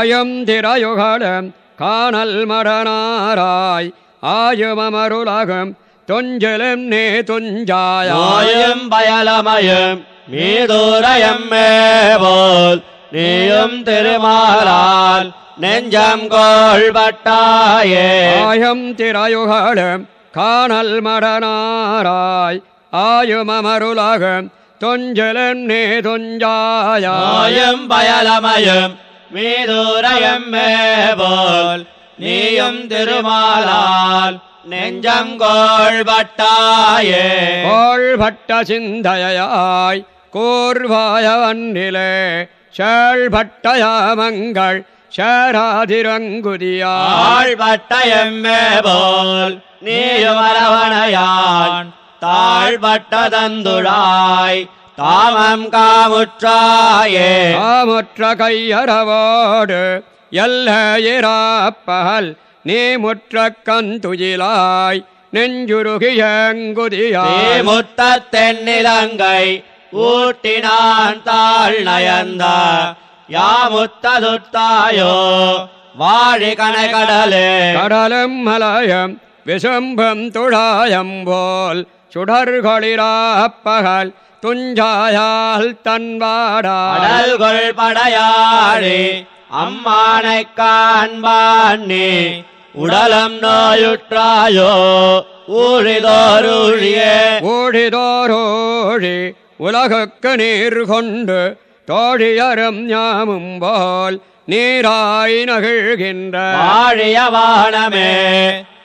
ஆயம் திரையுகளும் காணல் மடனாராய் ஆயுமமருலகம் தொஞ்சலும் நே துஞ்சாய மாயும் பயலமயும் மீதுரையம்மே போல் நீயும் திருமாலால் நெஞ்சம் கோள்பட்டாயே. ஆயம் திரையுகளும் காணல் மடனாராய் ஆயுமமருலகம் தொஞ்சலும் நே துஞ்சாய மாயும் பயலமயும் மீதுரையம்மே போல் நீயும் திருமாலால் நெஞ்சம் கோள்பட்டாயே கோள்பட்ட சிந்தையாய் கூர்வாயவன்னிலே சேழ்பட்டயாமங்கள் எம்மே போல் நீயும் அரவணையான். தாமம் காமுற்றாயே. ஆமுற்ற கையறவோடு எல்லையிராப்பகல் நீ முற்ற கந்துயிலாய் நெஞ்சுருகியங்குதியாய் முத்த தென்னிலங்கை ஊட்டினான் தாழ் நயந்த யாமுத்ததுத்தாயோ வாழி கனகடலே கடலும் மலயம் விசும்பம் துழாயம் போல் சுடர்களிராப்பகல் துஞ்சாயால் தன்வாடாய் அடல்கொள் படையாழி அம்மானை காண்பான் நீ உடலம் நோயுற்றாயோ ஊழிதோருழியே. ஓடிதோரோழி உலகுக்கு நீர் கொண்டு தோழியரும் ஞாமும் போல் நீராய் நகிழ்கின்ற. வாழிய வானமே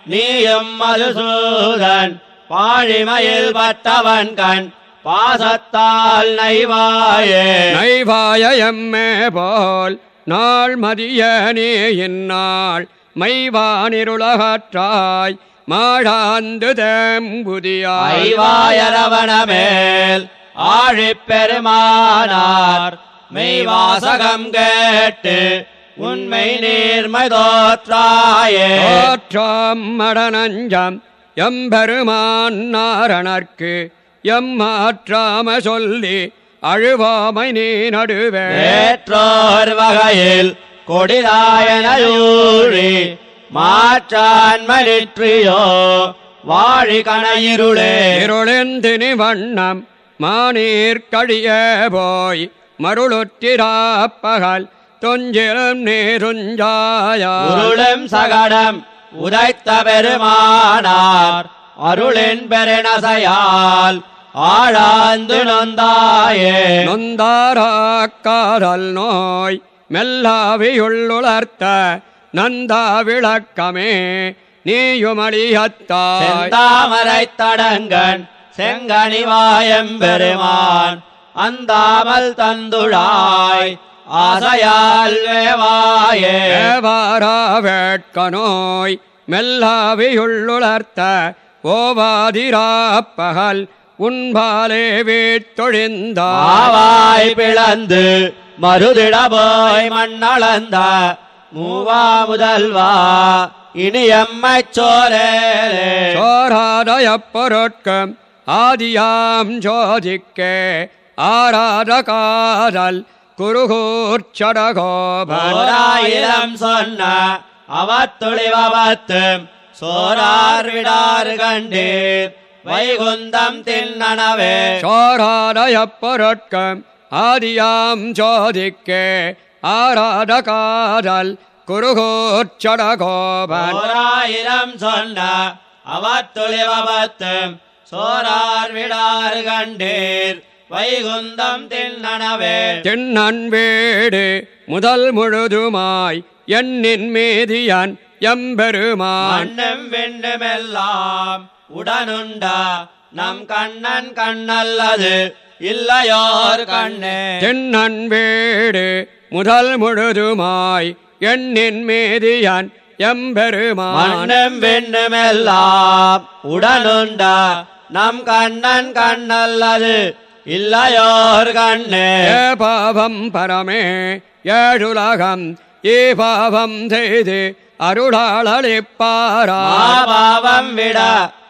நீயும் மதுசூதன் பாழிமையில் பட்டவன் கண் பாசத்தால் நைவாயே. நைவாய எம்மே போல் நாள் மதிய நீ இந்நாள் மைவானிருளகற்றாய் மாழாந்து தேம்புதியாய் ஐவாயரவணமேல் ஆழிப் பெருமானார் மெய்வாசகம் கேட்டு உண்மை நீர்மை தோற்றாயே. தோற்றம் மடனஞ்சம் எம்பெருமான் நாரணர்க்கு எம்மாற்றாம சொல்லி அழுவாமை நீ நடுவே. ஏற்றோர் வகையில் கொடிதாயனையூழி மாற்றான்மலிற்றியோ வாழி கணையிருளே. இருளெந்தினி வண்ணம் மானீர் கழிய போய் மருளுற்றிராப்பகல் தொஞ்சிலும் நீருஞ்சாயாய் உருளும் சகடம் உதைத்த பெருமானார் அருளின் பெருநசையால் ஆழாந்து நொந்தாயே. நொந்தாராக்காதல் நோய் மெல்லாவியுள்ளுளர்த்த நந்தா விளக்கமே நீயுமடியத்தாய் செந்தாமரை தடங்கன் செங்கனிவாயம் பெருமான் அந்தாமல் தந்துழாய் ஆசையால் வேவாயே. ஏவாரா வேட்க நோய் மெல்லாவியுள்ளுளர்த்த ஓவாதிராப்பகல் உன்பாலே வீட்டொழிந்தாய் ஆவாய் பிளந்து மருதிட போய் மண்ணளந்த மூவா முதல்வா இனியம்மை சோரேலே. சோராதய பொருட்கம் ஆதியாம் ஜோதிக்கே ஆராத காதல் குருகூர்ச்சடகோபன் ஓராயிரம் சொன்ன அவத்துளிவத்தும் சோரார் விடாறு கண்டீர். வைகுந்தம் தின்னனவே. சோராதய பொருட்கம் ஆதியாம் ஜோதிக்கே ஆராத காதல் குருகூர்ச்சடகோபன். ஓராயிரம் சொன்ன அவத்துளிவத்தும் சோரார் விடாறு கண்டீர். வைகுந்தம் தின்னனவே. திண்ணன் வீடு முதல் முழுதுமாய் எண்ணின் மீதியன் எம்பெருமான். விண்ணுமெல்லாம் உடனுண்ட நம் கண்ணன் கண்ணல்லது இல்லையோர் கண்ணே. திண்ணன் வீடு முதல் முழுதுமாய் எண்ணின் மீதியன் எம்பெருமான். மண்ணும் விண்ணுமெல்லாம் உடனுண்ட நம் கண்ணன் கண்ணல்லது இல்லையோர் கண்ணே. ஏ பாவம் பரமே ஏழுலகம் ஏ பாவம் செய்து அருளாளிப்பாரா மாபாவம் விட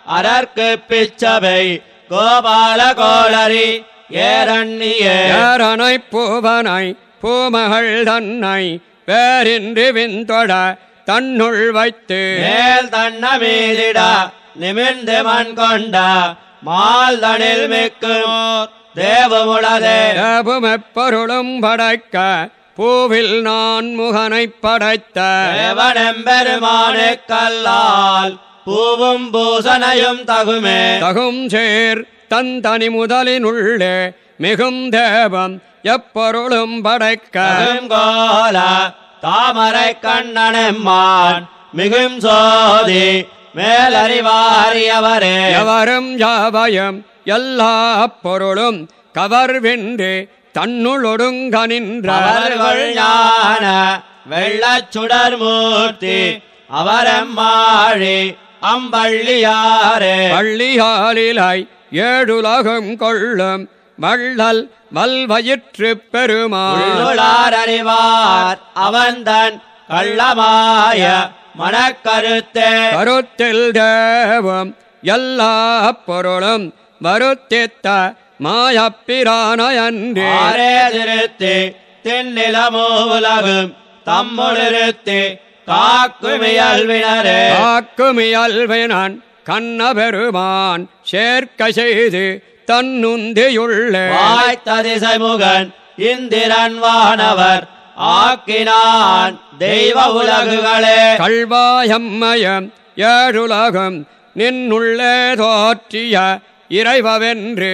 அரற்கு பிச்சபை கோபால கோளரி ஏரண்ணியே. ஏரனை பூவனை பூமகள் தன்னை வேறின்றி விண்தொட தன்னுள் வைத்து. மேல் தன்ன மீதிட நிமிர்ந்து மண் கொண்ட மால் தனில் மிக்கும் தேவமுளதே. தேவும் எப்பொருளும் படைக்க பூவில் நான் முகனைப் படைத்த. தேவனெம்பெருமானுக்கல்லால் பூவும் பூசனையும் தகுமே. தகும் சேர் தந்தனி முதலினுள்ளே மிகும் தேவம் எப்பொருளும் படைக்க. கருங்கோல தாமரை கண்ணனம்மான் மிகும் சோதி மேலறிவாரியவரே. எவரும் யாவயம் எல்லா பொருளும் கவர்வென்று தன்னுளொடுங்க நின்ற. அவர்கள் ஞான வெள்ளச் சுடர் மூர்த்தி அவரம்மாழி அம்பள்ளியாரே. பள்ளியாலிலாய் ஏழுலகம் கொள்ளும் வள்ளல் வல்வயிற்று பெருமாள். அறிவார் அவன்தன் கள்ளமாய மனக்கருத்தே. கருத்தில் தேவம் எல்லா பொருளும் வருத்தித்த மாயப்பிரானயன்றே திருத்தி தென்னிலமோ உலகும் தம்முளிருத்தி காக்குமியல்வினரே காக்குமியல்வினான் கண்ண பெருமான் சேர்க்க செய்து தன்னுந்தியுள்ளே. வாய்த்ததிசை முகன் இந்திரன் வானவர் ஆக்கினான் தெய்வ உலகுகளே. கல்வாயம்மயம் ஏழுலகம் நின்னுள்ளே தோற்றிய இறைவவென்று.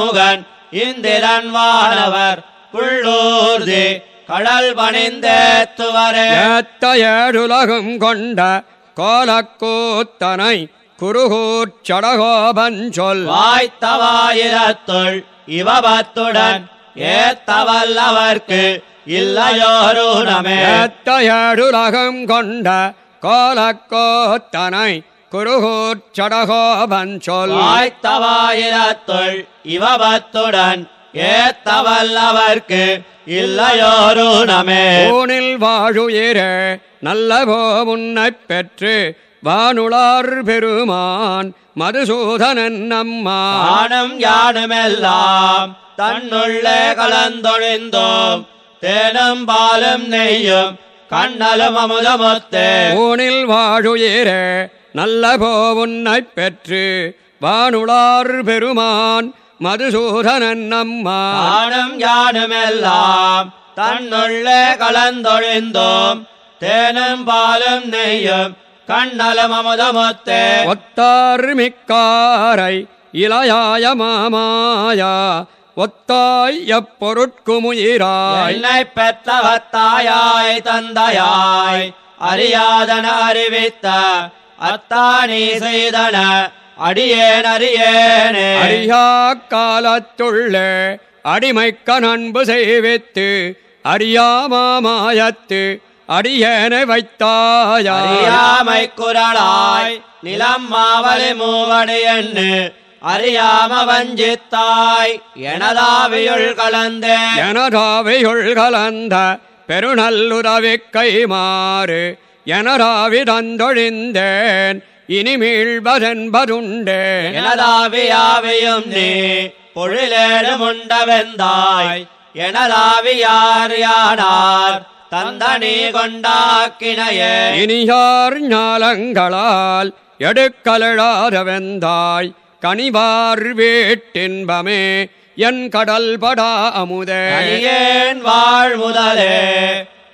முகன் இந்திரன் வானவர் புள்ளூர்தி கடல் பணிந்தேத்துவரே ஏத்த ஏழுலகம் கொண்ட கோலக்கூத்தனை குருகூர்ச்சடகோபஞ்சொல் வாய்த்தவாயிரத்துள் இவபத்துடன் ஏத்தவல்லவர்க்கு இல்லையோருணமே. ஏத்த ஏழுலகம் கொண்ட கோலக்கூத்தனை குருகூர்ச்சடகோபஞ்சொல் வாய்த்தவாயிரத்துள் இவபத்துடன் ஏத்தவல்லவர்க்கு இல்லையோருணமே ஊனில் வாழுயிரே நல்ல போமுன்னைப் பெற்று வானுளார் பெருமான் மதுசூதனன் நம்மா ஆணும் யானுமெல்லாம் தன்னுள்ளே கலந்தொழிந்தோம். தேனும் பாலும் நெய்யும் கண்ணலும் அமுதமொத்தே. ஊனில் வாழுயிரே நல்ல போவுன்னைப் பெற்று வானுளார் பெருமான் மதுசூதனன் நம்மா ஆணும் யானுமெல்லாம் தன்னுள்ளே கலந்தொழிந்தோம். தேனும் பாலும் நெய்யும் கண்ணலும் அமுதமொத்தே. ஒத்தார் மிக்காரை இளையாய மாமாயா ஒத்தாய் எப்பொருட்குமுயிராய். என்னை பெற்றவத்தாயாய் தந்தையாய் அறியாதன அறிவித்த அத்தானி செய்தன அடியேன் அறியேனே அறியா காலத்துள்ளே அடிமைக்க நண்பு செய்வித்து அறியாமாயத்து அடியேனை வைத்தாயா. அறியாமை குரலாய் நிலம் மாவலி மூவடி என்று அறியாம வஞ்சித்தாய் எனதாவியுள் கலந்தே. எனராவியுள் கலந்த பெருநல்லுறவிக் கைமாறு எனராவி தந்தொழிந்தேன் இனி மீள்வதென்பதுண்டே எனதாவியாவையும் நீ பொழிலேடு முண்டவெந்தாய் எனதாவியார் யானார் தந்தனி கொண்டாக்கினையே. இனியார் ஞாலங்களால் எடுக்கலழாதவெந்தாய். கனிவார் வீட்டின்பமே என் கடல் படா அமுதே. அடியேன் வாழ் முதலே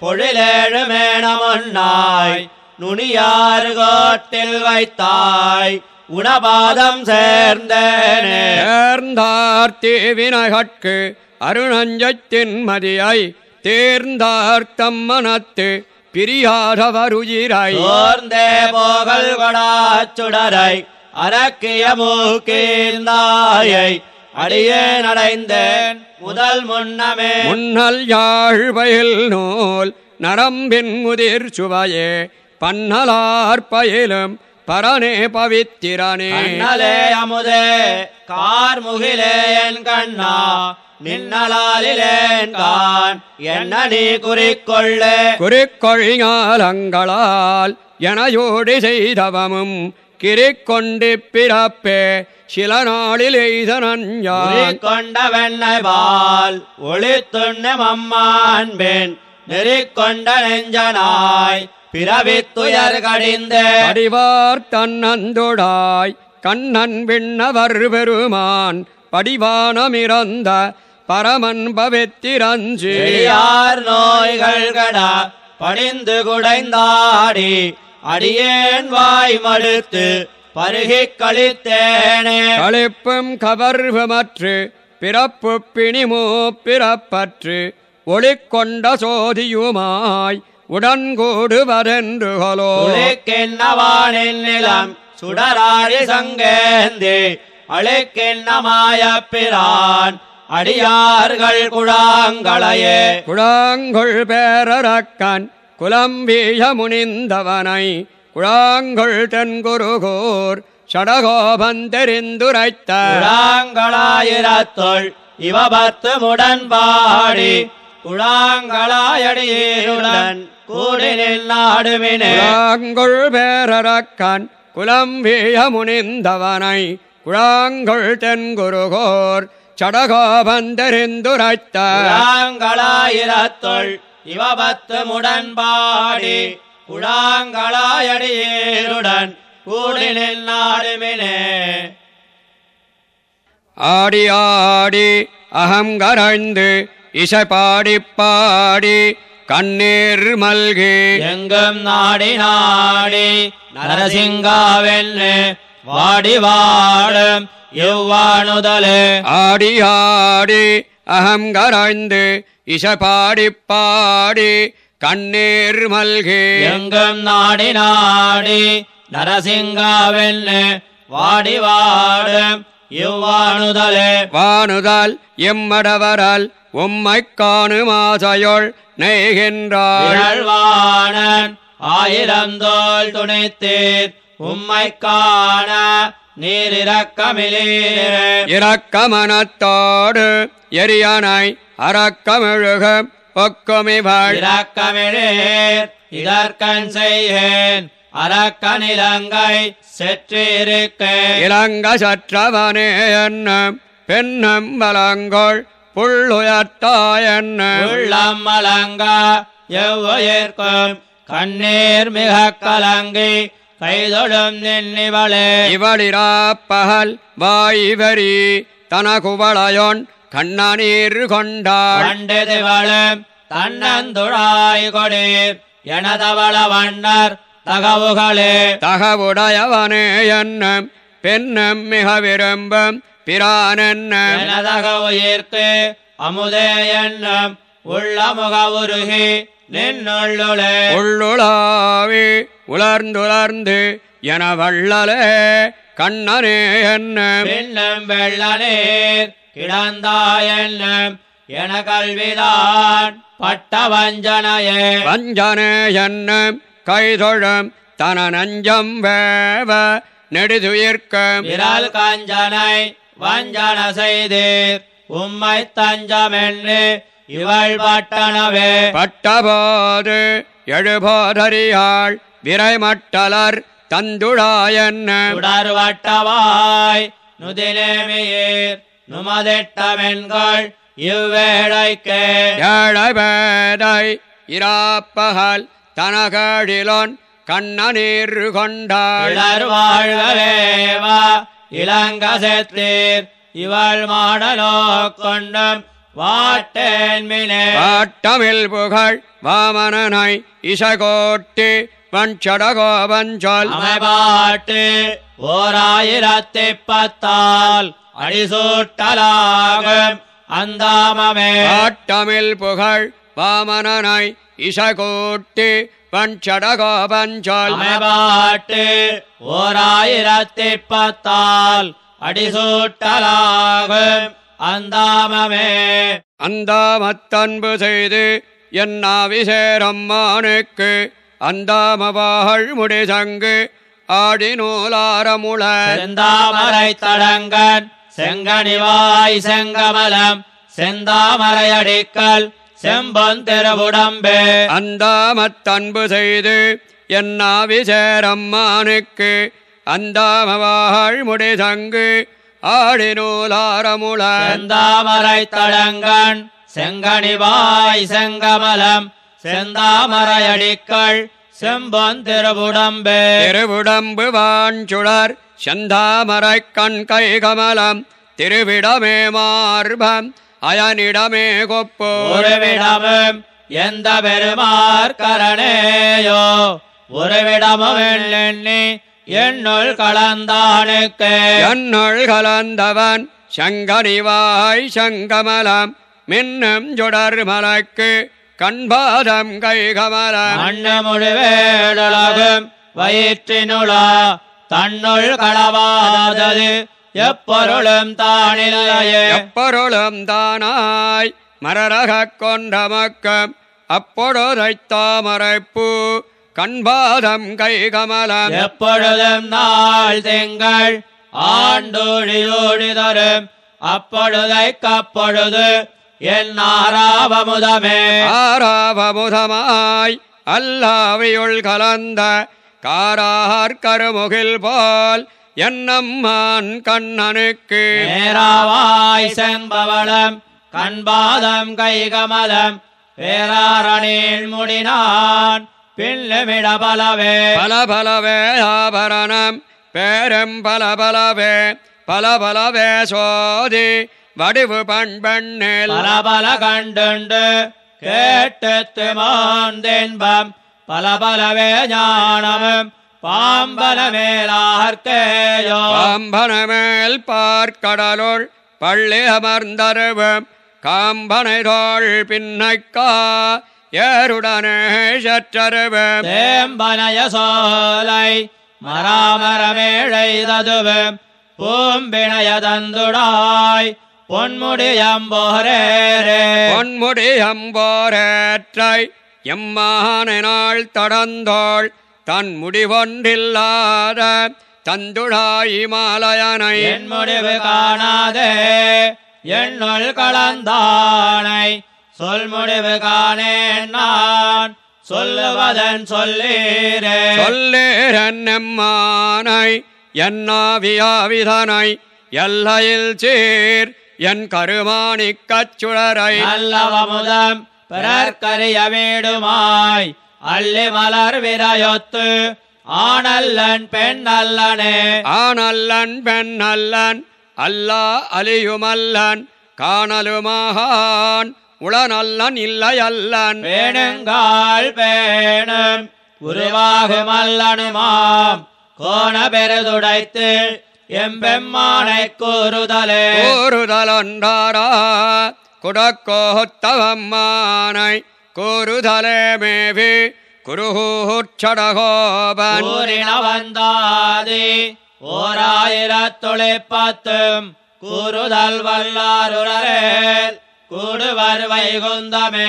பொழிலேழு மேனமொன்னாய். நுனியாறு கோட்டில் வைத்தாய். உணபாதம் சேர்ந்தேனே. தேர்ந்தார் தீவினகட்கு அருணஞ்சத்தின் மதியை தேர்ந்தார்த்தம் மனத்து பிரியாதவருயிரை. சோர்ந்தே போகல் கொடாச்சுடரை அரக்கிய மூக்கீந்தாயை அடியேன் அடைந்தேன் முதல் முன்னமே. முன்னல் யாழ்வயில் நூல் நரம்பின் முதிர் சுவையே. பன்னலார் பயிலும் பரனே பவித்திரனே. கண்ணலே அமுதே கார்முகிலே என் கண்ணா நின்னலாலிலேன் கான் என்ன நீ குறிக்கொள்ளே? குறிக்கொழிஞாலங்களால் எனையோடி செய்தவமும் கிரிக்கொண்டு பிறப்பே சில நாளில் எய்த நஞ்சான். கொண்ட வெண்ணை பால் ஒளி துண்ணம் அம்மான் பெண் நெறிக்கொண்ட நெஞ்சனாய் பிறவித்துயர் கடிந்து. படிவார் தன்னந்தொடாய் கண்ணன் விண்ணவர் பெருமான் படிவானமிறந்த பரமன் பவித்திரஞ்சு. செடியார் நோய்கள் கடா படிந்து குடைந்தாடி அடியேன் வாய் மடுத்து பருகிக் கழித்தேனே. களிப்பும் கவர்வமற்று பிறப்பு பிணிமோ பிறப்பற்று ஒளிக்கொண்ட சோதியுமாய் உடன்கூடுவரென்று நிலம் சுடராழி சங்கேந்தி அழைக்கின்னமாய பிரான் அடியார்கள் குழாங்களையே. குழாங்கொள் பேரரக்கன் குலம்பீய முனிந்தவனை குழாங்கொள் தென்குருகோர் சடகோபந்தெறிந்துரைத்த குழாங்களாயிரத்துள் இவ பத்து முடன்பாடி குழாங்களாயடியுடன் கூடி நின்னாடுமினே குழாங்கொள் பேரரக்கன் குலம்பீய முனிந்தவனை குழாங்கொள் தென்குருகோர் சடகோபந்தெறிந்துரைத்த குழாங்களாயிரத்துள் இவ பத்து முடன்பாடி குழாங்களாயடியுடன் கூடி நின்னாடுமினே ஆடி ஆடி அகங்கரைந்து இசை பாடி பாடி கண்ணீர் மல்கி. எங்கும் நாடி நாடி நரசிங்காவென்னு வாடி வாழும் இவ்வாணுதலே ஆடி ஆடி அகங்கரைந்து இசை பாடி பாடி கண்ணீர் மல்கி. எங்கும் நாடி நாடி நரசிங்காவென்னு வாடி வாழும் இவ்வாணுதலே வானுதல் எம்மடவரால் உம்மைக் காணுமாசையொள் நெய்கின்றாள் விழல்வாணன் ஆயிரம் தோல் துணைத்தீர். உம்மை காண நீர் இறக்கமிலீரே இரக்கமனத்தோடு எரியனை அறக்கமெழுக ஒக்குமிவாள். இறக்கமிழேர் இதற்கண் செய்யேன் அரக்கனிலங்கை செற்றிருக்கே. இளங்க சற்றவனே என்ன பெண்ணும் வளங்கொள் புள்ளுயர்த்தாயன்ன உள்ளம் மலங்க எவ்வுயிர்க்கும் கண்ணீர் மிக கலங்கி கைதொடும் நின்னிவளே. இவளிராப்பகல் வாய்வரி தனகுவளையோன் கண்ணநீர் கொண்டாள். பண்டிதிவளும் தன்னந்துழாய் கொடீர் எனதவள வண்ணர் தகவுகளே. தகவுடையவனே என்ன பெண்ணும் மிக விரும்பும் பிரானென்ன. எனதக உயிர்க்கு அமுதே என்னும் உள்ள முகவுருகி நின்னுள்ளுளே. உள்ளுளாவி உலர்ந்துலர்ந்து என வள்ளலே கண்ணனே என்ன பின்னும் வெள்ள நீர் கிடந்தாயன்னும் என கல்விதான் பட்ட வஞ்சனையே வஞ்சனே என்ன கைதொழும் தன நஞ்சம் வேவ நெடுதுயிர்க்கம் விரல் கஞ்சனை வஞ்சன செய்தீர். உம்மை தஞ்சமென்னு இவள் பட்டனவே. பட்டபோது எழுபோதறியாள் விரைமட்டலர் தந்துழாயன்ன. சுடர்வட்டவாய் நுதிலேமியீர் நுமதிட்டமென்கள் இவ்வேளைக்கே. ஏழபேதை இராப்பகல் தனகழிலோன் கண்ணநீர் கொண்டாள் இளர் வாழ்கவேவா இளங்கசெத்தீர் இவள் மாடலோ கொண்டும் வாட்டேன் மினே. பாட்டமில் புகழ் வாமனனை இசகோட்டி வஞ்சடகோபஞ்சொல் அமைபாட்டு ஓராயிரத்தி பத்தால் அடிசூட்டலாகும் அந்தாமமே. பாட்டமில் புகழ் வாமனனை இசகோட்டி வஞ்சடகோபஞ்சொல் அமைபாட்டு ஓராயிரத்தி பத்தால் அடிசூட்டலாகும் அந்தாமமே. அந்தாமத்தன்பு செய்து என்னாவிசேரம்மானுக்கு அந்தாமவாள் முடிசங்கு ஆடி நூலாரமுள செந்தாமரை தடங்கன் செங்கனிவாய் செங்கமலம் செந்தாமரையடிக்கல் செம்பொன் திருவுடம்பே அந்தாமத்தன்பு செய்து என்னாவிசேரம்மானுக்கு அந்தாமவாள் முடிசங்கு ஆடி நூலாரமுள செந்தாமரை தடங்கன் செங்கனிவாய் செங்கமலம் செந்தாமரையடிக்கள் செம்பொன் திருவுடம்பே. திருவிடம்பு வாஞ்சுடர் செந்தாமரை கண் கை கமலம் திருவிடமே மார்பம் அயனிடமே கொப்போ. ஒருவிடமும் எந்த பெருமார் கரணேயோ? ஒருவிடமும் எண்ணி என்னுள் கலந்தானுக்கு. என்னுள் கலந்தவன் சங்கனிவாய் சங்கமலம். மின்னும் சுடர் மலக்கு கண்பாதம் கை கமலம் மண்ணு முழுவேடலகும் வயிற்றினுளா தன்னுள் களவாதது. எப்பொருளும் தானில்லையே. எப்பொருளும் தானாய் மரரகக் கொண்ட மக்கம் அப்பொழுதைத் தாமரைப்பூ கண்பாதம் கை கமலம் எப்பொழுதும் நாள் திங்கள் ஆண்டோழியோடி தரும். அப்பொழுதை கப்பொழுது என் ஆராவமுதமே ஆராவமுதமாய் அல்லாவியுள் கலந்த காரார் கருமுகில் போல் என்னம்மான் கண்ணனுக்கு? நேராவாய் செம்பவளம் கண்பாதம் கைகமலம் பேராரணில் முடினான் பின்னுமிட பலவே பல பலவே ஆபரணம் பேரும் பல பலவே பல பலவே சோதி வடிவு பண்பெண்ணில் பல பல கண்டுண்டு கேட்டு மாந்தென்பம் பல பலவே ஞானமும் பாம்பல மேலார்க்கேயோ பாம்பனமேல் பார்க்கடலுள் பள்ளி அமர்ந்தருவம் காம்பனை தோள் பின்னைக்கா ஏருடனே சற்றருவம் தேம்பனய சோலை மராமரமேழை ததுவும் பூம்பிணைய தந்துடாய் பொன்முடியம்போரேரே பொன்முடி அம்போரேற்றை எம்மானை நாள் தடந்தோள் தன் முடிவொன்றில்லாத தந்துழாய் மாலயனை என் முடிவு காணாதே என்னுள் கலந்தானை. சொல் முடிவு காணேன் நான் சொல்லுவதன் சொல்லீரே. சொல்லேரன்னம்மானை என்னாவியாவிதனை எல்லையில் சீர் என் கருமாணிக்கச் சுடரை. நல்லவமுதம் பிறர்க்கரிய வீடுமாய் அள்ளி மலர் விரையொத்து ஆனல்லன் பெண் அல்லனே ஆனல்லன் பெண் அல்லன் அல்லா அலியுமல்லன் காணலுமாகான் உளநல்லன் இல்லையல்லன். பேணுங்கால் பேணும் உருவாகும் அல்லனுமாம் கோண பெருதுடைத்து எம்பெம்மானை கூறுதலே. கூறுதலொன்றாரா குடக்கோத்தவம்மானை கூறுதலே மேவி குருகூச்சடகோபன் கூறின வந்தாதி ஓராயிரத்துளிப்பத்தும் கூறுதல் வல்லாருரேல் கூடுவர் வைகுந்தமே.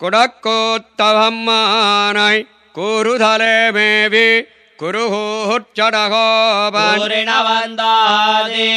குடக்கோத்தவம்மானை கூறுதலே மேவி குருகூச்சடகோபன் கூறின வந்தாதி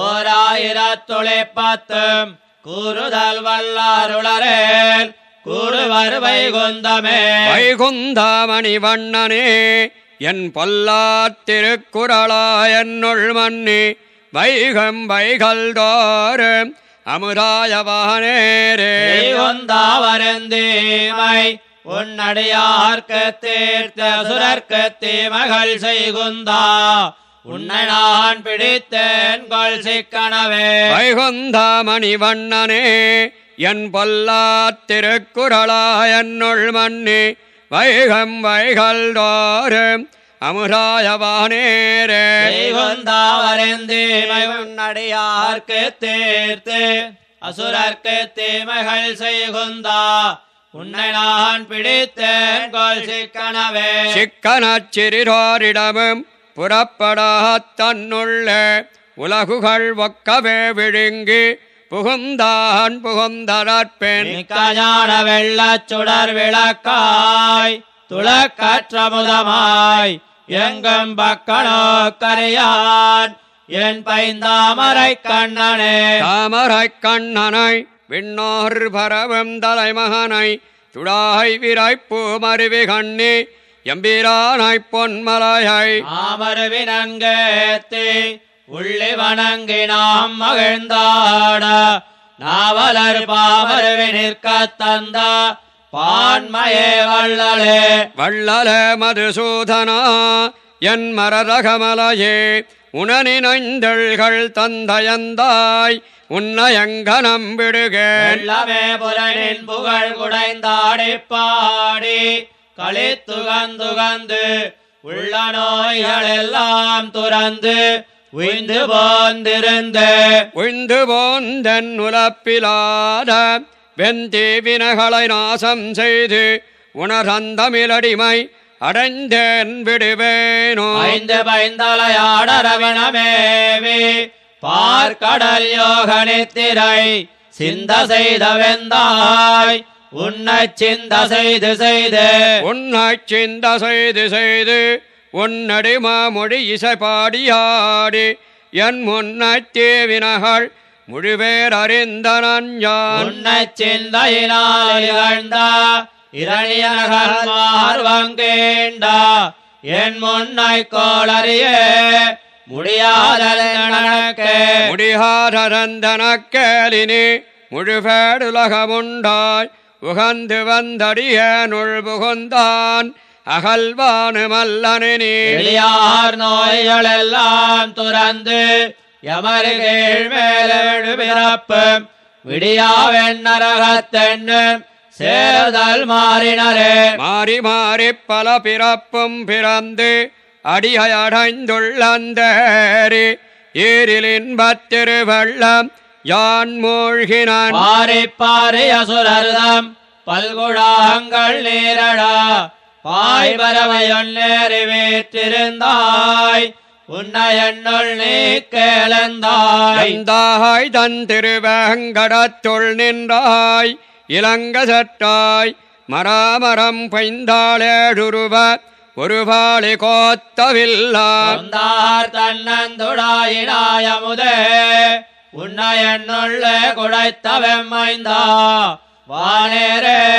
ஓராயிரத்துளிப்பத்தும் கூறுதல் வல்லாருளரேல் கூடுவர் வைகுந்தமே. வைகுந்தாமணி வண்ணனே என் பொல்லாத் திருக்குறளா என்னுள் மன்னி வைகம் வைகல் தோறும் அமுதாயவானேரே செய்குந்தாவரந்தீமை உன்னடியார்க்கு தீர்த்த சுரர்க்கு தீமகள் செய்குந்தா. உன்னை நான் பிடித்தேன் கொள் சிக்கனவே வைகுந்தாமணி வண்ணனே என் பொல்லாத் திருக்குறளா என்னுள் மன்னி வைகம் வைகல் தோறும் அமுதாயவானேரே. செய்குந்தாவரந்தீமை உன்னடியார்க்கு தீர்த்து அசுரர்க்கு தீமைகள் செய்குந்தா உன்னை நான் பிடித்தேன் கொள் சிக்கனவே சிக்கனச் சிறிதோரிடமும் புறப்படாத் தன்னுள்ளே உலகுகள் ஒக்கவே விழுங்கி புகுந்தான் புகுந்தரற்பெண் மிக்க ஞான வெள்ளச் சுடர் விளக்காய் துளக்கற்றமுதமாய் எங்கும் பக்கனோ கரையான் என் பைந்தாமரை கண்ணனே. தாமரைக் கண்ணனை விண்ணோர் பரவும் தலைமகனை துடாய் விரைப்பூ மருவி கண்ணி எம்பிரானாய்ப் பொன்மலையை ஆமருவினங்கேத்தி உள்ளி வணங்கி நாம் மகிழ்ந்தாட நாவலர் பாமருவி நிற்கத் தந்த பான்மையே வள்ளலே. வள்ளல மதுசூதனா என் மரதகமலையே உணனினைந்தள்கள் தந்தயந்தாய் உன்னயங்கனம் விடுகேன். வெள்ளமே புலனின் புகழ் குடைந்தாடி பாடி களித்துகந்துகந்து உள்ள நோய்கள் எல்லாம் துறந்து உய்ந்து போந்திருந்து உய்ந்து போந்தன் உலப்பிலாத வெந்தி வினகளை நாசம் செய்து உணர்ந்தமிழடிமை அடைந்தேன் விடுவேனோ? ஐந்து பைந்தலையாடரவினமேவி பார்க்கடல் யோக நித்திரை சிந்த செய்த வெந்தாய் உன்னை சிந்த செய்து செய்து. உன்னாச் சிந்த செய்து செய்து உன்னடி மாமொழி இசை பாடியாடி என் முன்னச் தேவினகள் முழுவேர் அறிந்த நஞ்சான். உன்னை சிந்தையினால் இகழ்ந்த இரணியர்கள் மார்வங்கேண்டா என் முன்னை கோளறியே முடியாதனக்கு முடியாதரந்தனக்கேலினி முழுவேடுலகமுண்டாய் உகந்து வந்தடியனுள் புகுந்தான். அகல்வானு மல்லனி எளியார் நோய்கள் எல்லாம் துறந்து எமரு கீழ் மேலெடு பிறப்பு. விடியாவெண் நரகத்தென்னும் சேர்தல் மாறினரே. மாறி மாறி பல பிறப்பும் பிறந்து அடியடைந்துள்ளந்தேரி ஏரிலின் பத்திருவள்ளம் யான் மூழ்கினான்? பாரி பாரி அசுரர்தம் பல்குழாங்கள் நீரடா பாய் பறவையொன்னேறி வீற்றிருந்தாய் உன்னை என்னுள் நீ கேளந்தாய் எந்தாய் தன் திருவேங்கடத்துள் நின்றாய் இளங்க சட்டாய் மராமரம் பைந்தாளேடுருவ ஒருபாளி கோத்தவில்லா. தன்னந்துடாயினாயமுதே உன்னை என்னுள்ள குடைத்த வெம்மைந்தா வானேரே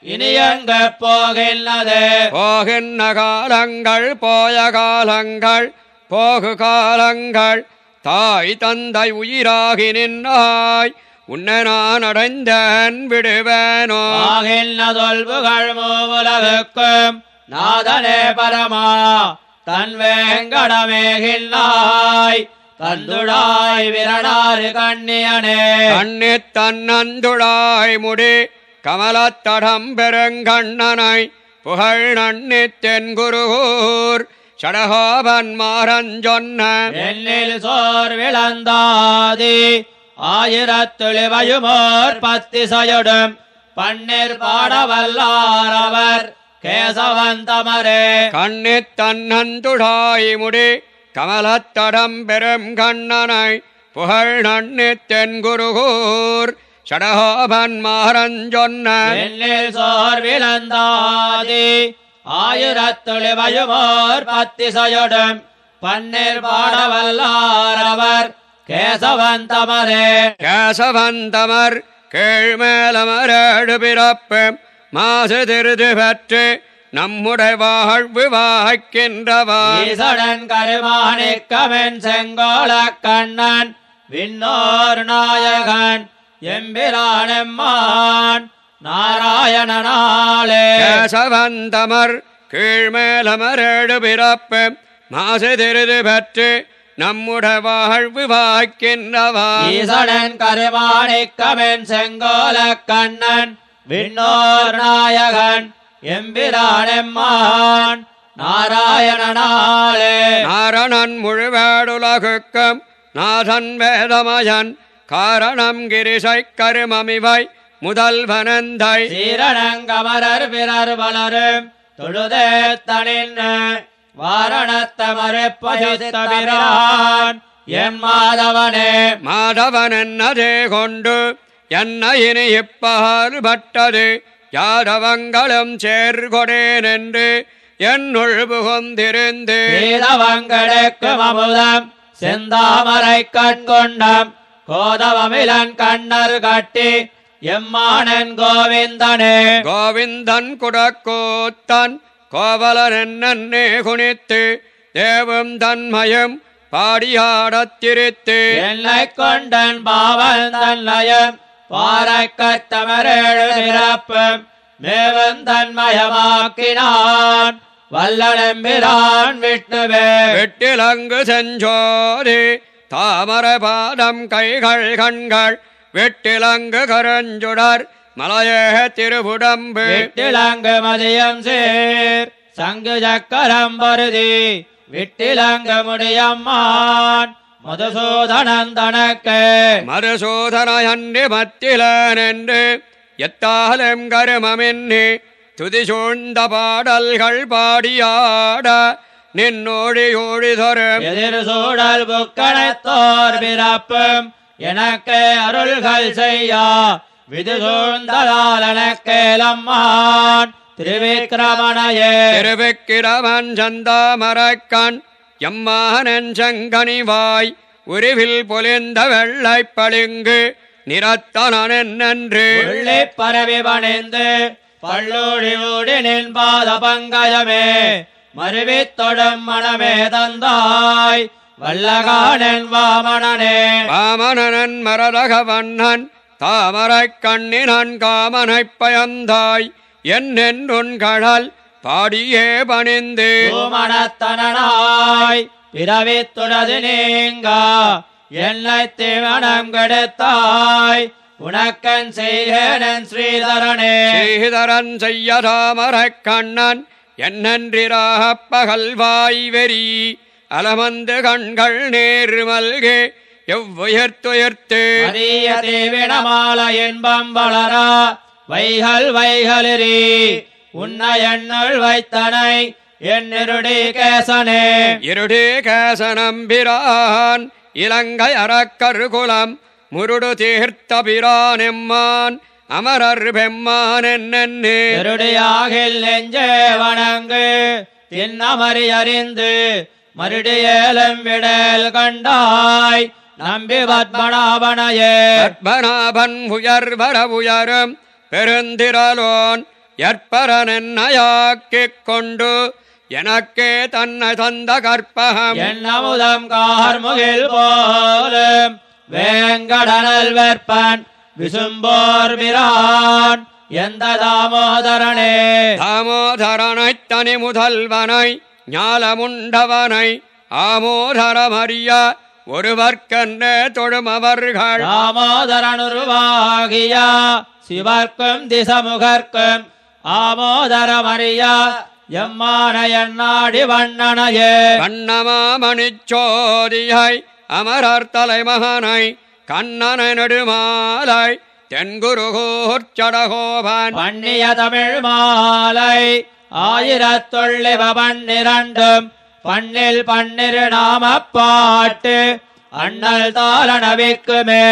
இனி எங்க போகின்றதே? போகின்ற காலங்கள் போய காலங்கள் போகு காலங்கள். தாய் தந்தை உயிராகி நின்றாய். உன்னை நான் அடைந்தேன் விடுவேனோ. ஆகின்ற தொல்புகள் மூவுலகுக்கும் நாதனே பரமா. தன் வேங்கடமேகின்றாய். தந்துடாய் விரணாறு கண்ணியனே. கண்ணி தன்னந்துழாய் முடி கமலத்தடம் பெருங்கண்ணனை புகழ் நன்னி தென்குருகூர் சடகோபன் மாறன் சொன்ன. என்னில் சோர் விளந்தாதி ஆயிரத்துளிவையுமோர் பத்திசையுடும். பன்னீர் பாடவல்லாரவர் கேசவந்தமரே கண்ணி தன்னந்துழாய் முடி கமலத்தடம் பெரும் கண்ணனை புகழ் நன்னி தென்குருகூர் சடகோபன் மாறன் சொன்ன என்னில் சோர் விளந்தாதி. ஆயிரத்துளிவையுமோர் பத்திசையுடும் பன்னீர் பாடவல்லாரவர் கேசவந்தமரே கேசவந்தமர் கீழ்மேலமரடு பிறப்பு மாசு திருது பெற்று நம்முடைய வாழ்வு வாய்க்கின்றவா. ஈசடன் கருமாணிக்கமென் செங்கோல கண்ணன் விண்ணோர் நாயகன் எம்பிரானெம்மான் நாராயணனாலே. கேசவந்தமர் கீழ்மேலமரடு பிறப்பு மாசு திருது பெற்று நம்முடைய வாழ்வு வாய்க்கின்றவா. ஈசடன் கருமாணிக்கமென் செங்கோல கண்ணன் விண்ணோர் நாயகன் எம்பிரானெம்மான் நாராயணனாலே. நாரணன் முழுவேடுலகுக்கும் நாதன் வேதமயன் காரணம் கிரிசை கருமமிவை முதல்வனந்தை. சீரணங்கமரர் பிறர் வளரும் தொழுதே தனின்னு வாரணத்தமரு பஜித்தபிரான் எம் மாதவனே. மாதவன் என்னதே கொண்டு என்ன இனி இப்பாறுபட்டது யாதவங்களும் சேர்கொடேன் என்று என்னுள் புகுந்திருந்து வேதவங்களுக்கும் அமுதம் செந்தாமரை கண்கொண்டம் கோதவமிலன் கண்ணர் கட்டி எம்மானன் கோவிந்தனே. கோவிந்தன் குடக்கூத்தன் கோவலன் என்னே குனித்து தேவும் தன்மயம் பாடியாடத் திருத்து. என்னை கொண்டன் பாவன் தன்னயம் பாரக்கத்தமரேழு நிரப்பும் மேவன் தன்மயமாக்கினான். வல்லடம்பிரான் விட்டுவே வெட்டிலங்கு செஞ்சோதி தாமர பாதம் கைகள் கண்கள் வெட்டிலங்கு கரஞ்சுடர் மலையே திருவுடம்பு விட்டிலங்கு மதியம் சேர் சங்கு சக்கரம் பருதி விட்டிலங்கு முடியம்மான். மதுசூதனன் தனக்கு மறுசோதனையன்றி மத்திலனென்று எத்தாலும் கருமமென்னி துதி சூழ்ந்த பாடல்கள் பாடியாட நின்னோழியோழி தரும். எதிர் சூழல் புக்கணைத்தோர் பிறப்பும் எனக்கு அருள்கள் செய்யா. விது சூழ்ந்ததால் எனக்கேலம்மான் திருவிக்கிரமணையே திருவிக்கிரமன் சந்தாமரக்கண் எம்மானன் செங்கனிவாய் உருவில் பொலிந்த வெள்ளைப் பளிங்கு நிறத்தனன் நன்று உள்ளே பரவி பணிந்து பள்ளோடி ஊடி நின் பாத பங்கயமே மருவித் தொடும் மனமே தந்தாய் வல்லகானன் வாமணனே வாமனன் மரதக வண்ணன் தாமரைக் கண்ணினன் காமனைப் பயந்தாய் என்னென்றுன் கடல் பாடியே பணிந்து பூமணத்தனாய் பிறவித் தொடது நீங்க என்னை தீவனம் கெடுத்தாய் உனக்கன் செய்கேனன் ஸ்ரீதரனே. ஸ்ரீதரன் செய்ய தாமரைக் கண்ணன் என்னன்றிராகப் பகல்வாய் வெறி அலமந்து கண்கள் நேர் மல்கே எவ்வுயர்த்துயர்த்து. அரிய தேவிடமால இன்பம் வளரா வைகள் வைகளிரி உன்னை என்னுள் வைத்தனை என்னிருடி கேசனே. இருடே கேசனம்பிரான் இலங்கை அறக்கருகுலம் முருடு தீர்த்த பிரானெம்மான் அமரர் பெம்மான் என்னென்னு. திருடியாகில் நெஞ்சே வணங்கு தின்னமறி அறிந்து மறுடியேலம் விடல் கண்டாய் நம்பி பத்மநாபனையே. பத்மநாபன் உயர் வர உயரும் பெருந்திரலோன் எற்பரனென்னையாக்கிக் கொண்டு எனக்கே தன்னை தந்த கற்பகம். என்னமுதம் கார்முகில் போலும் வேங்கடனல் வெற்பன் விசும்போர் பிரான் எந்த தாமோதரனே? தாமோதரனைத் தனி முதல்வனை ஞாலமுண்டவனை ஆமோதரமறிய ஒருவர்க்கென்றே தொழுமவர்கள். தாமோதரனுருவாகிய சிவர்க்கும் திசமுகர்க்கும் ஆமோதரமறியா எம்மான எண்ணாடி வண்ணனையே கண்ணமாமணிச்சோதியை அமரர் தலைமகனை கண்ணனை நெடுமாலை தென்குருகூர்ச்சடகோபன் பண்ணிய தமிழ் மாலை ஆயிரத்தொள்ளிவ பன்னிரண்டும் பண்ணில் பன்னிரு நாம பாட்டு அண்ணல் தாளனவிக்குமே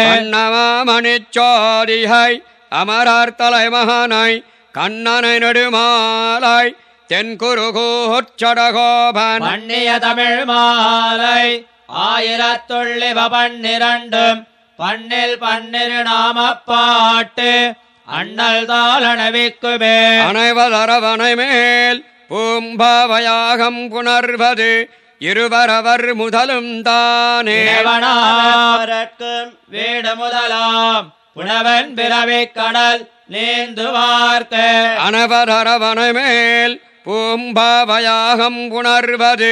கண்ணமாமணிச்சோதியை அமரர் தலைமகனை கண்ணனை நெடுமாலை தென்குருகூர்ச்சடகோபன் பண்ணிய தமிழ் மாலை ஆயிரத்துள்ளிவ பன்னிரண்டும் பண்ணில் பன்னிரு நாம பாட்டு அண்ணல் தாளனவிக்குமே. அனைவதரவனை மேல் பூம்பாவயாகம் புணர்வது இருவரவர் முதலும் தானே. வீடு முதலாம். புனவன் பிறவி கடல் நீந்துவார்க்க அனவதரவனை மேல் பூம்பாவயாகம் புணர்வது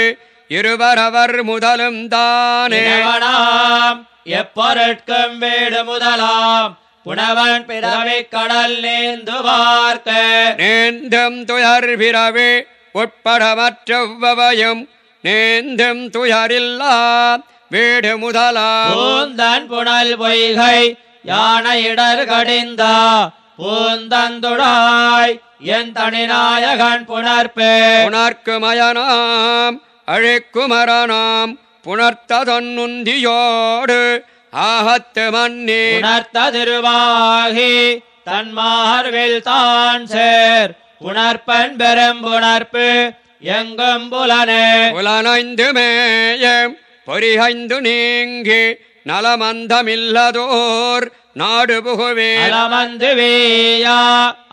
இருவரவர் முதலும் தானே. எப்பொருட்கும் வீடு முதலாம். புனவன் பிறவி கடல் நீந்துவார்க்க நேந்தும் துயர் பிறவே உட்பட மற்றவ்வவையும் நேந்தும் துயரில்லா வீடு முதலாம். பூந்தன் புனல் பொய்கை யானை இடர் கடிந்தா பூந்தந்துடாய் என் தனிநாயகன் புணர்ப்பே. புணர்க்கு மயனாம் அழைக்குமரனாம் புணர்த்ததொன்னுந்தியோடு ஆகத்து மன்னி. புணர்த்த திருவாகி தன்மார்வில் தான் சேர். புணர்ப்பன் பெரும் புணர்ப்பு எங்கும் புலனே. புலனைந்து மேயம் பொறிகைந்து நீங்கி நலமந்தமில்லதோர் நாடு புகுவே பலமந்து வீயா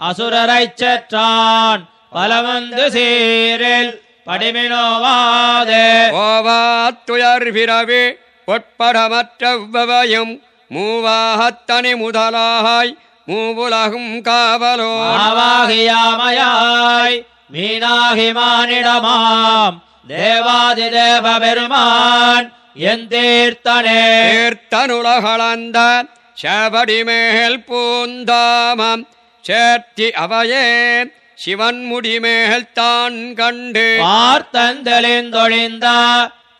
அசுரரைச் செற்றான் பலமந்து சீரில் படிமினோவாதே. ஓவாத்துயர் பிறவி உட்படமற்றவ்வவையும் மூவாகத்தனி முதலாய் மூவுலகும் காவலோ ஆவாகியாமையாய் மீனாகி மானிடமாம் தேவாதி தேவ பெருமான் என் தீர்த்தனே. தீர்த்தனுலகளந்த செவடி மேல் பூந்தாமம் சேர்த்தி அவையே சிவன் முடிமேல் தான் கண்டு. பார்த்தந்தெளிந்தொழிந்த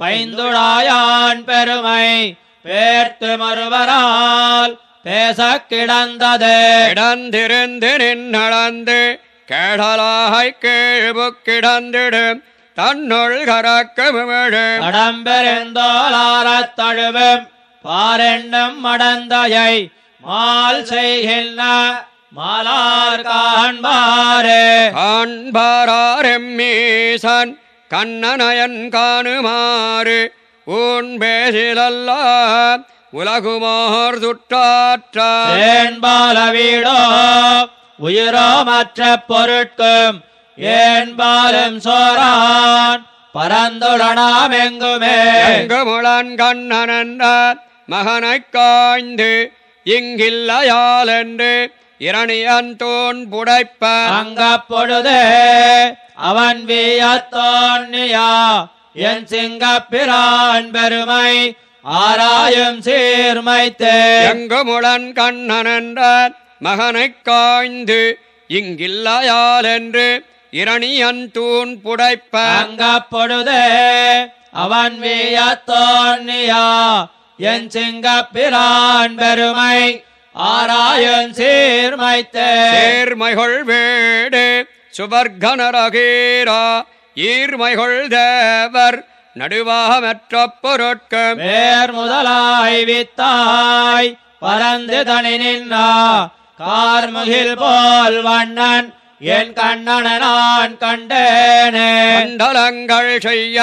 பைந்துடாயான் பெருமை பேர்த்து மறுவரால் பேச கிடந்தது. கிடந்திருந்து நின்னளந்து கேடலாய் கேழ்வு கிடந்திடும் தன்னுள் கறக்கு விழு கடம்பெருந்தோலாரத் தழுவும் பாரெண்ணும் மடந்தையை மால் செய்கின்ற மாலார் காண்பாரே காண்பாரெம்மீசன் கண்ணனயன் காணுமாறு. ஊன் பேசிலல்ல உலகுமார் சுற்றாற்றார் ஏன்பால வீடோ உயிரோ மற்ற பொருட்கும் ஏன்பாலும் சோரான் பரந்துடனாம் எங்குமே எங்குமுளன் கண்ணனன்ற மகனைக் காய்ந்து இங்கில்லையாலென்று இரணியன் தோன் புடைப்ப. அங்க பொழுதே அவன் வியத்தோன்னியா என் சிங்கப்பிரான் பெருமை ஆராயும் சீர்மைத்தே. எங்குமுளன் கண்ணனன்ற மகனைக் காய்ந்து இங்கில்லையாலென்று இரணியன் தூண் புடைப்ப அங்க பொழுதே அவன் வியத்தோன்னியா என் சிங்கப்பிரான் பெருமை ஆராயும் சீர்மைத்தே. சேர்மைகள் வேடு சுவர்கனரகீரா ஈர்மைகள் தேவர் நடுவாமற்ற பொருட்கும் வேர் முதலாய் வித்தாய் பரந்து தனி நின்றா கார்முகில் போல் வண்ணன் என் கண்ணன நான் கண்டேனே. மண்டலங்கள் செய்ய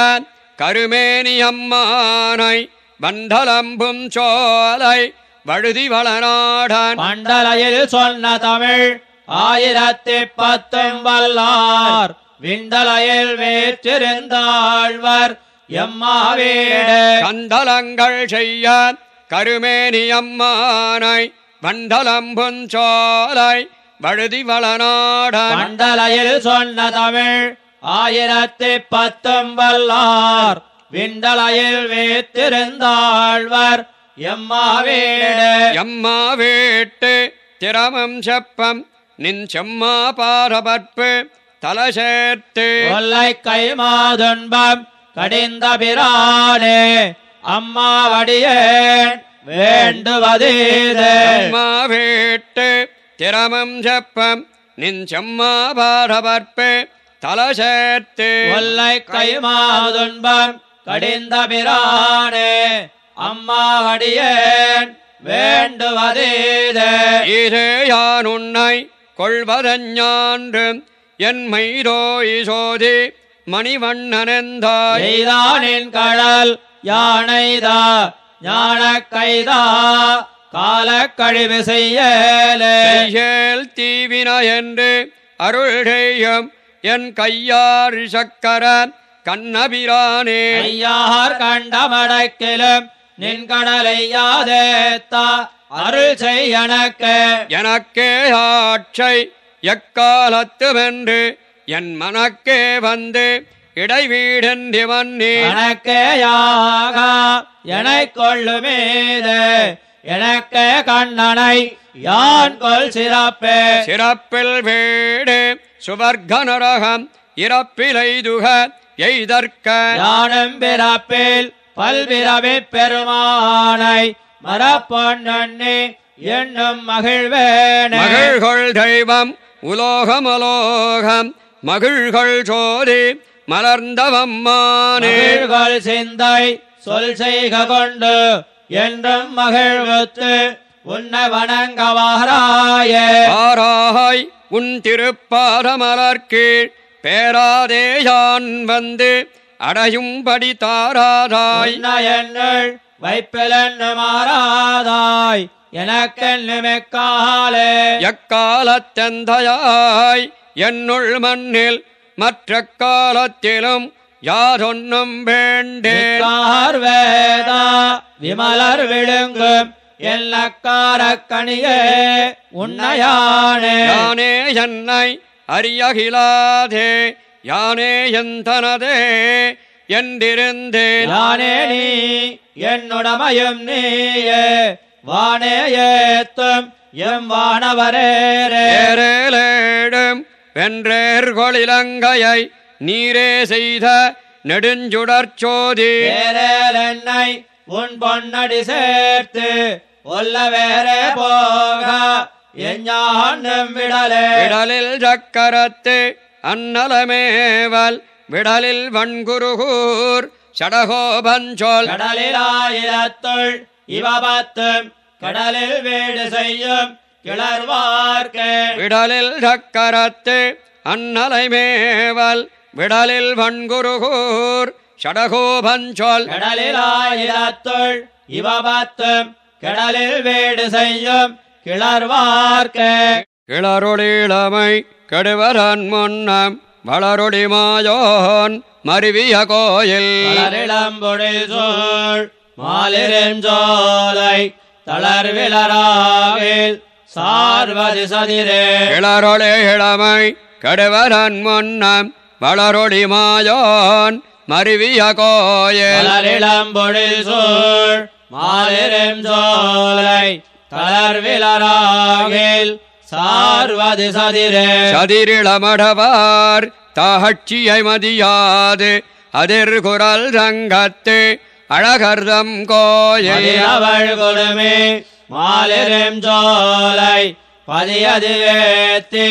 கருமேனியம்மானை வண்டலம்பும் சோலை வழுதி வளநாடன். மண்டலையில் சொன்ன தமிழ் ஆயிரத்தி பத்தும் வல்லார். விண்டலையில் வேற்றிருந்தாழ்வர் எம்மாவீடு. கந்தலங்கள் செய்ய கருமேனியம்மானை வண்டலம்பும் சோலை வழுதி வளநாடன். மண்டலையில் சொன்ன தமிழ் ஆயிரத்தி பத்தும் வல்லார் விண்டலையில் வேத்திருந்தாழ்வர் எம்மாவீடு எம்மா வீட்டு திரமம் செப்பம் நின் செம்மா பாரபற்பு தல சேர்த்து கொல்லை கைமாதுன்பம் கடிந்த பிரானே அம்மாவடியேன் வேண்டுவதீது. அம்மா வீட்டு திரமம் செப்பம் நின் செம்மா பாரபற்பு தல சேர்த்து கொல்லை கைமாதுன்பம் கடிந்த பிரானே அம்மாவடியேன் வேண்டுவதீது. இது யான் உன்னை கொள்வதஞ்ஞான்று என் மைரோய் சோதி மணிவண்ணனந்தாய். எய்தானின் கடல் யானைதா ஞான கைதா கால கழிவு செய்யலே தீவின என்று அருள் செய்யும் என் கையார் சக்கர கண்ணபிரானே. ஐயார் கண்டமடக்கிலும் நின் கடலையாதேத்தா அருள் செய்யனக்கு. எனக்கே ஆட்சை எக்காலத்துமென்று என் மனக்கே வந்து இடைவீடென்று மன்னி. எனக்கேயாக எனை கொள்ளுமீது. எனக்கே கண்ணனை யான் கொள் சிறப்பே? சிறப்பில் வீடு சுவர்கனரகம் இறப்பிலைதுக எய்தற்க. யானும் பிறப்பில் பல்பிறவி பெருமானை மரப்பொன்னி என்னும் மகிழ்வேனே. மகிழ்கொள் தெய்வம் உலோகமலோகம் மகிழ்கொள் சோதி மலர்ந்தவம்மானே மகிழ்கள் சிந்தை சொல் செய்க கொண்டு என்றும் மகிழ்வுத்து உன்னை வணங்கவாராயே? ஆராய் உன் திருப்பாதமலர்கீழ் பேராதேயான் வந்து அடையும்படி தாராதாய். என்னுள் வைப்பிலன்னு மாறாதாய் எனக்கென்னுமெக்காலே எக்காலத்தெந்தையாய்? என்னுள் மண்ணில் மற்ற காலத்திலும் யாதொன்னும் வேண்டேன். நிற்கார் வேதா விமலர் விழுங்கும். எல்லக்காரக்கணியே உன்னையானே. யானே என்னை அறியகிலாதே யானே எந்தனதே என்றிருந்தேன். யானே நீ என்னுடமையும் நீயே வானே ஏத்தும் எம் வானவரேரே. ஏரேலேடும் வென்றேர்கொழிலங்கையை நீரே செய்த நெடுஞ்சுடற்சோதி வேறேலென்னை உன் பொன்னடி சேர்த்து ஒல்ல வேறே போக. விடலே. விடலில் சக்கரத்து அன்னலமேவல் விடலில் வன்குருகூர் சடகோபஞ்சொல் கடலிலாயிரத்துள் இவபத்தும் கடலில் வீடு செய்யும் கிளர்வார்க்கே. விடலில் சக்கரத்து அன்னலைமேவல் விடலில் வன்குருகூர் சடகோபஞ்சொல் கடலிலாயிரத்துள் இவபத்தும் கடலில் வீடு செய்யும் கிளர்வார்க்கே. கிளரொளிளமை கெடுவரன் முன்னம் வளரொடி மாயோன் மருவிய கோயில். வளரிளம்பொழில் சூழ் மாலிருஞ்சோலை தளர்விளராவில் சார்வது சதிரே கிளரொளி இளமை கெடுவரன் முன்னம் வளரொடி மாயோன் மருவிய கோயில். வளரிளம்பொழில் சூழ் மாலிருஞ்சோலை தளர்விளராவில் சார்வது சதிரே. சதிரிளமடவார் தாட்சியை மதியாது அதிர்குரல் ரங்கத்து அழகர்தம் கோயில். கொடுமே மாலிரும் ஜோலை பதியது வேத்தி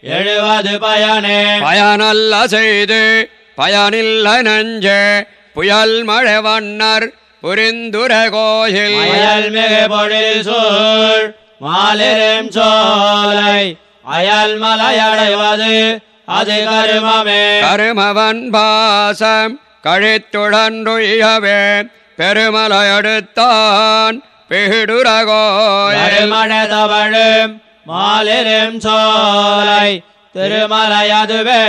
எழுவது பயனே. பயனல்ல செய்து பயனில்ல நெஞ்சே புயல் மழை வண்ணர் புரிந்துர கோயில். அயல் மிகு பொழில் சூழ் மாலிரும் சோலை. அயல் மலையடைவது அது கருமமே. கருமவன் பாசம் கழித்துழன்றுயவே பெருமலையடுத்தான் பிடுர கோயில். கருமழை தவழும் மாலிரும் சோலை திருமலையதுவே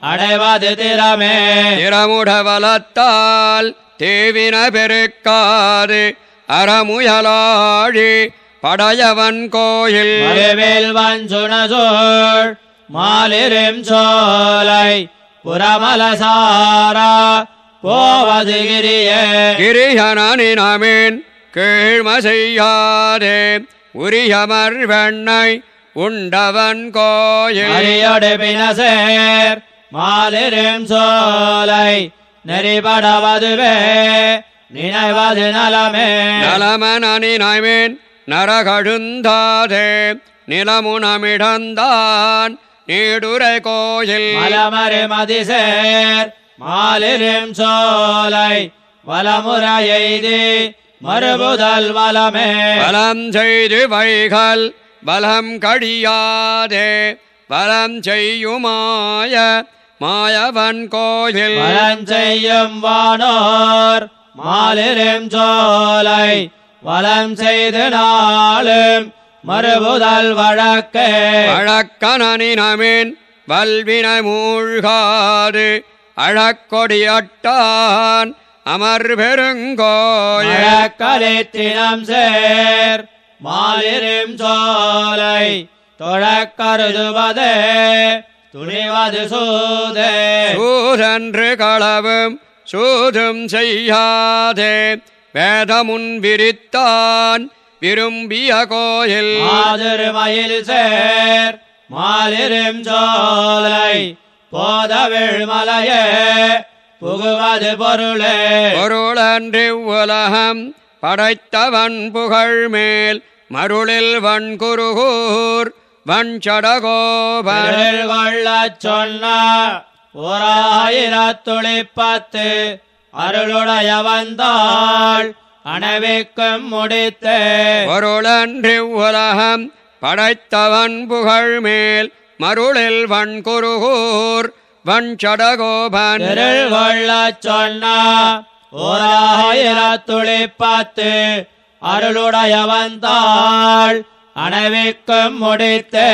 அடைவது திறமே. திறமுடவலத்தால் தேவின பெருக்காது அறமுயலாழி படையவன் கோயில். மறுவேல் வஞ்சுணசோள் மாலிரும் சோலை புறமலசாரா போவது கிரியே. கிரியனினமின் கீழ்ம செய்யாதே உரியமர் வெண்ணை உண்டவன் கோயில். அரியோடு பினசேர் மாலிரும் சோலை நெறிபடவதுவே நினைவது நலமே. நலமனினமின் நரகழுந்தாதே நிலமுனமிடந்தான் நீடுரை கோயில். மலமறு மதிசேர் மாலிரும் சோலை வலமுறையெய்தி மறுபுதல் வலமே. பலம் செய்து வைகள் பலம் கடியாதே பலம் செய்யுமாய மாயவன் கோயில். வலஞ்செய்யும் வானோர் மாலிரும் சோலை வலம் செய்து நாளும் மறுபுதல் வழக்கே. வழக்கனினமின் வல்வினை மூழ்காது அழக்கொடியட்டான் அமர் பெருங்கோயில் மழக்கலித்தினம் சேர் மாலிரும் சோலை தொழக்கருதுவதே துணிவது சூதே. சூதன்று களவும் சூதும் செய்யாதே. வேதமுன் விரித்தான் விரும்பிய கோயில். மாதிருமயில் சேர் மாலிரும் சோலை போதவிழ் மலையே புகுவது பொருளே. பொருளன்றி உலகம் படைத்தவன் புகழ் மேல் மருளில் வன்குருகூர் வன்சடகோபன் பொருள் கொள்ளச் சொன்ன ஓராயிரத்துளிப்பத்து அருளுடைய வந்தாள் அணவிக்கும் முடித்தே. பொருளன்றி உலகம் படைத்தவன் புகழ் மேல் மருளில் வன்குருகூர் வன்சடகோபன் சொன்னா ஓராயிரா துளி பார்த்து அருளுடைய வந்தாள் அணவிக்கும் முடித்து.